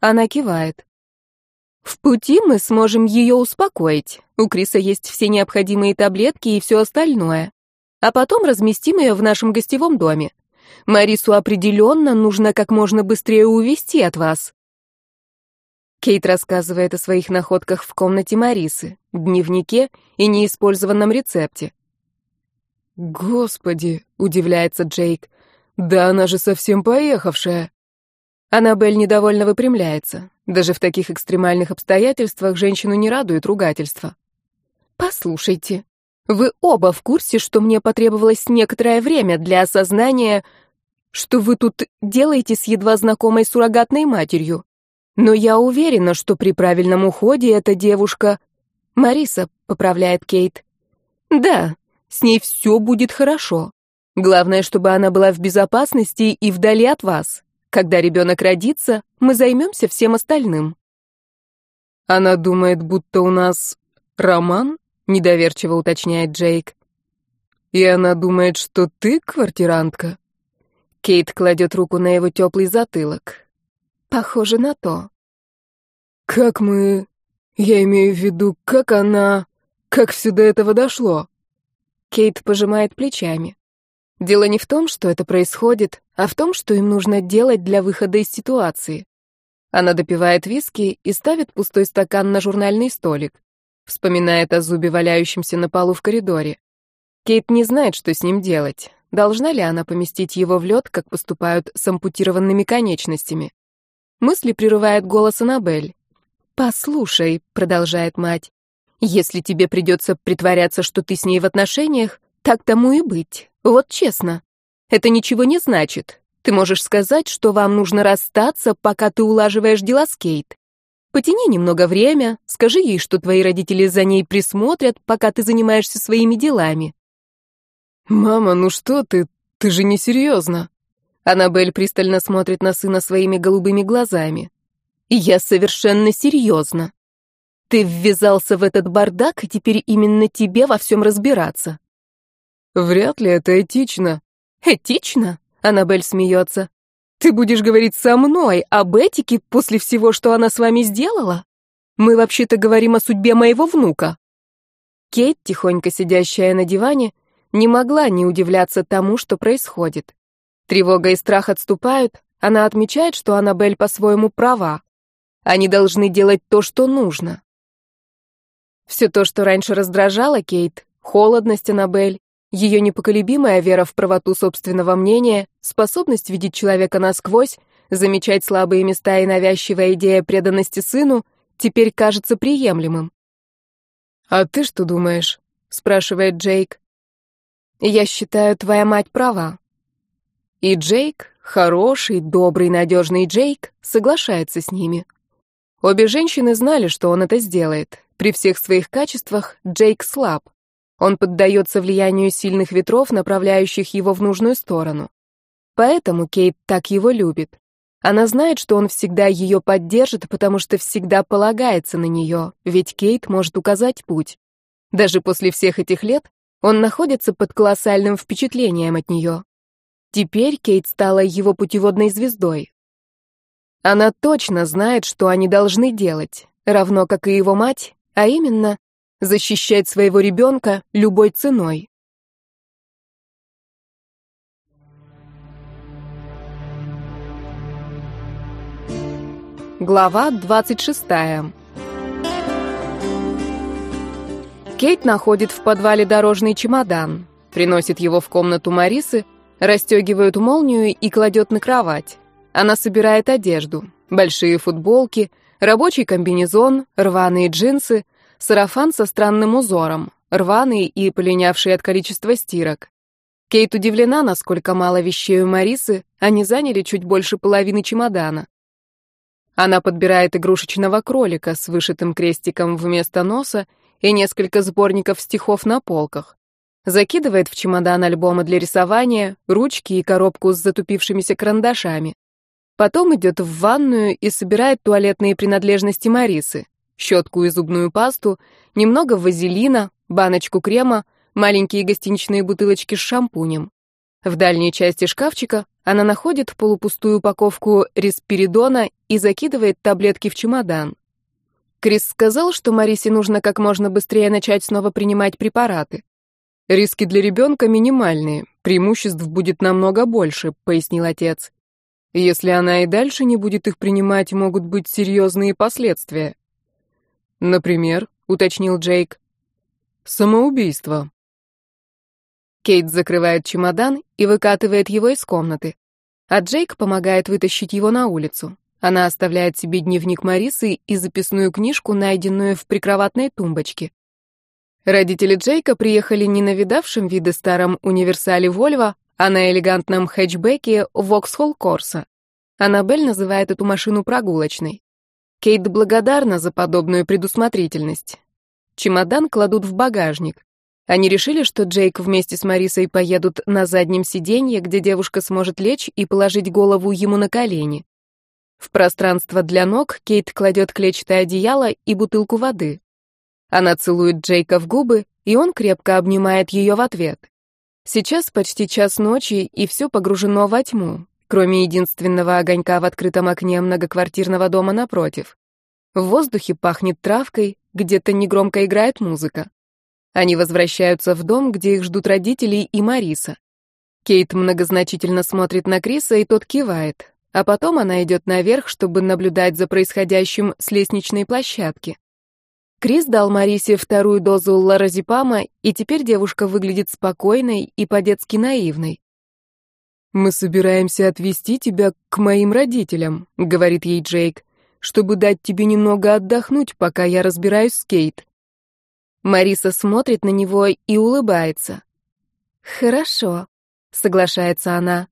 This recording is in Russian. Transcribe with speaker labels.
Speaker 1: Она кивает. В пути мы сможем ее успокоить. У Криса есть все необходимые таблетки и все остальное. А потом разместим ее в нашем гостевом доме. Марису определенно нужно как можно быстрее увести от вас. Кейт рассказывает о своих находках в комнате Марисы, дневнике и неиспользованном рецепте.
Speaker 2: «Господи!» — удивляется Джейк. «Да она же совсем поехавшая!»
Speaker 1: Аннабель недовольно выпрямляется. Даже в таких экстремальных обстоятельствах женщину не радует ругательство. «Послушайте, вы оба в курсе, что мне потребовалось некоторое время для осознания, что вы тут делаете с едва знакомой суррогатной матерью. Но я уверена, что при правильном уходе эта девушка... Мариса, поправляет Кейт. Да, с ней все будет хорошо. Главное, чтобы она была в безопасности и вдали от вас. Когда ребенок родится, мы займемся всем остальным.
Speaker 2: Она думает, будто у нас роман? Недоверчиво уточняет Джейк. И она думает, что ты квартирантка?
Speaker 1: Кейт кладет руку на его теплый затылок. Похоже на то.
Speaker 2: Как мы... Я имею в виду, как она... Как все до этого дошло?
Speaker 1: Кейт пожимает плечами. Дело не в том, что это происходит, а в том, что им нужно делать для выхода из ситуации. Она допивает виски и ставит пустой стакан на журнальный столик. Вспоминает о зубе, валяющемся на полу в коридоре. Кейт не знает, что с ним делать. Должна ли она поместить его в лед, как поступают с ампутированными конечностями? Мысли прерывает голос Аннабель. «Послушай», — продолжает мать, — «если тебе придется притворяться, что ты с ней в отношениях, так тому и быть. Вот честно. Это ничего не значит. Ты можешь сказать, что вам нужно расстаться, пока ты улаживаешь дела с Кейт. Потяни немного время, скажи ей, что твои родители за ней присмотрят, пока ты занимаешься своими делами».
Speaker 2: «Мама, ну что ты? Ты же не серьезно?»
Speaker 1: Аннабель пристально смотрит на сына своими голубыми глазами. «Я совершенно серьезно. Ты ввязался в этот бардак, и теперь именно тебе во всем разбираться».
Speaker 2: «Вряд ли это этично».
Speaker 1: «Этично?» — Аннабель смеется. «Ты будешь говорить со мной об этике после всего, что она с вами сделала? Мы вообще-то говорим о судьбе моего внука». Кейт, тихонько сидящая на диване, не могла не удивляться тому, что происходит. Тревога и страх отступают, она отмечает, что Аннабель по-своему права. Они должны делать то, что нужно. Все то, что раньше раздражало Кейт, холодность Аннабель, ее непоколебимая вера в правоту собственного мнения, способность видеть человека насквозь, замечать слабые места и навязчивая идея преданности сыну, теперь кажется приемлемым.
Speaker 2: «А ты что думаешь?» — спрашивает Джейк.
Speaker 1: «Я считаю, твоя мать права. И Джейк, хороший, добрый, надежный Джейк, соглашается с ними. Обе женщины знали, что он это сделает. При всех своих качествах Джейк слаб. Он поддается влиянию сильных ветров, направляющих его в нужную сторону. Поэтому Кейт так его любит. Она знает, что он всегда ее поддержит, потому что всегда полагается на нее, ведь Кейт может указать путь. Даже после всех этих лет он находится под колоссальным впечатлением от нее. Теперь Кейт стала его путеводной звездой. Она точно знает, что они должны делать, равно как и его мать, а именно защищать своего ребенка любой ценой. Глава 26. Кейт находит в подвале дорожный чемодан, приносит его в комнату Марисы, Расстегивает молнию и кладет на кровать. Она собирает одежду. Большие футболки, рабочий комбинезон, рваные джинсы, сарафан со странным узором, рваный и полинявший от количества стирок. Кейт удивлена, насколько мало вещей у Марисы, они заняли чуть больше половины чемодана. Она подбирает игрушечного кролика с вышитым крестиком вместо носа и несколько сборников стихов на полках закидывает в чемодан альбомы для рисования, ручки и коробку с затупившимися карандашами. Потом идет в ванную и собирает туалетные принадлежности Марисы, щетку и зубную пасту, немного вазелина, баночку крема, маленькие гостиничные бутылочки с шампунем. В дальней части шкафчика она находит полупустую упаковку респиридона и закидывает таблетки в чемодан. Крис сказал, что Марисе нужно как можно быстрее начать снова принимать препараты.
Speaker 2: «Риски для ребенка минимальные, преимуществ будет намного больше», — пояснил отец. «Если она и дальше не будет их принимать, могут быть серьезные последствия». «Например», — уточнил Джейк, — «самоубийство».
Speaker 1: Кейт закрывает чемодан и выкатывает его из комнаты, а Джейк помогает вытащить его на улицу. Она оставляет себе дневник Марисы и записную книжку, найденную в прикроватной тумбочке. Родители Джейка приехали не на видавшем виды старом универсале Вольво, а на элегантном хэтчбеке Воксхолл Корса. Аннабель называет эту машину прогулочной. Кейт благодарна за подобную предусмотрительность. Чемодан кладут в багажник. Они решили, что Джейк вместе с Марисой поедут на заднем сиденье, где девушка сможет лечь и положить голову ему на колени. В пространство для ног Кейт кладет клетчатое одеяло и бутылку воды. Она целует Джейка в губы, и он крепко обнимает ее в ответ. Сейчас почти час ночи, и все погружено во тьму, кроме единственного огонька в открытом окне многоквартирного дома напротив. В воздухе пахнет травкой, где-то негромко играет музыка. Они возвращаются в дом, где их ждут родители и Мариса. Кейт многозначительно смотрит на Криса, и тот кивает. А потом она идет наверх, чтобы наблюдать за происходящим с лестничной площадки. Крис дал Марисе вторую дозу лоразепама, и теперь девушка выглядит спокойной и по-детски наивной.
Speaker 2: «Мы собираемся отвезти тебя к моим родителям», — говорит ей Джейк, «чтобы дать тебе немного отдохнуть, пока я разбираюсь с Кейт».
Speaker 1: Мариса смотрит на него и улыбается. «Хорошо», — соглашается она.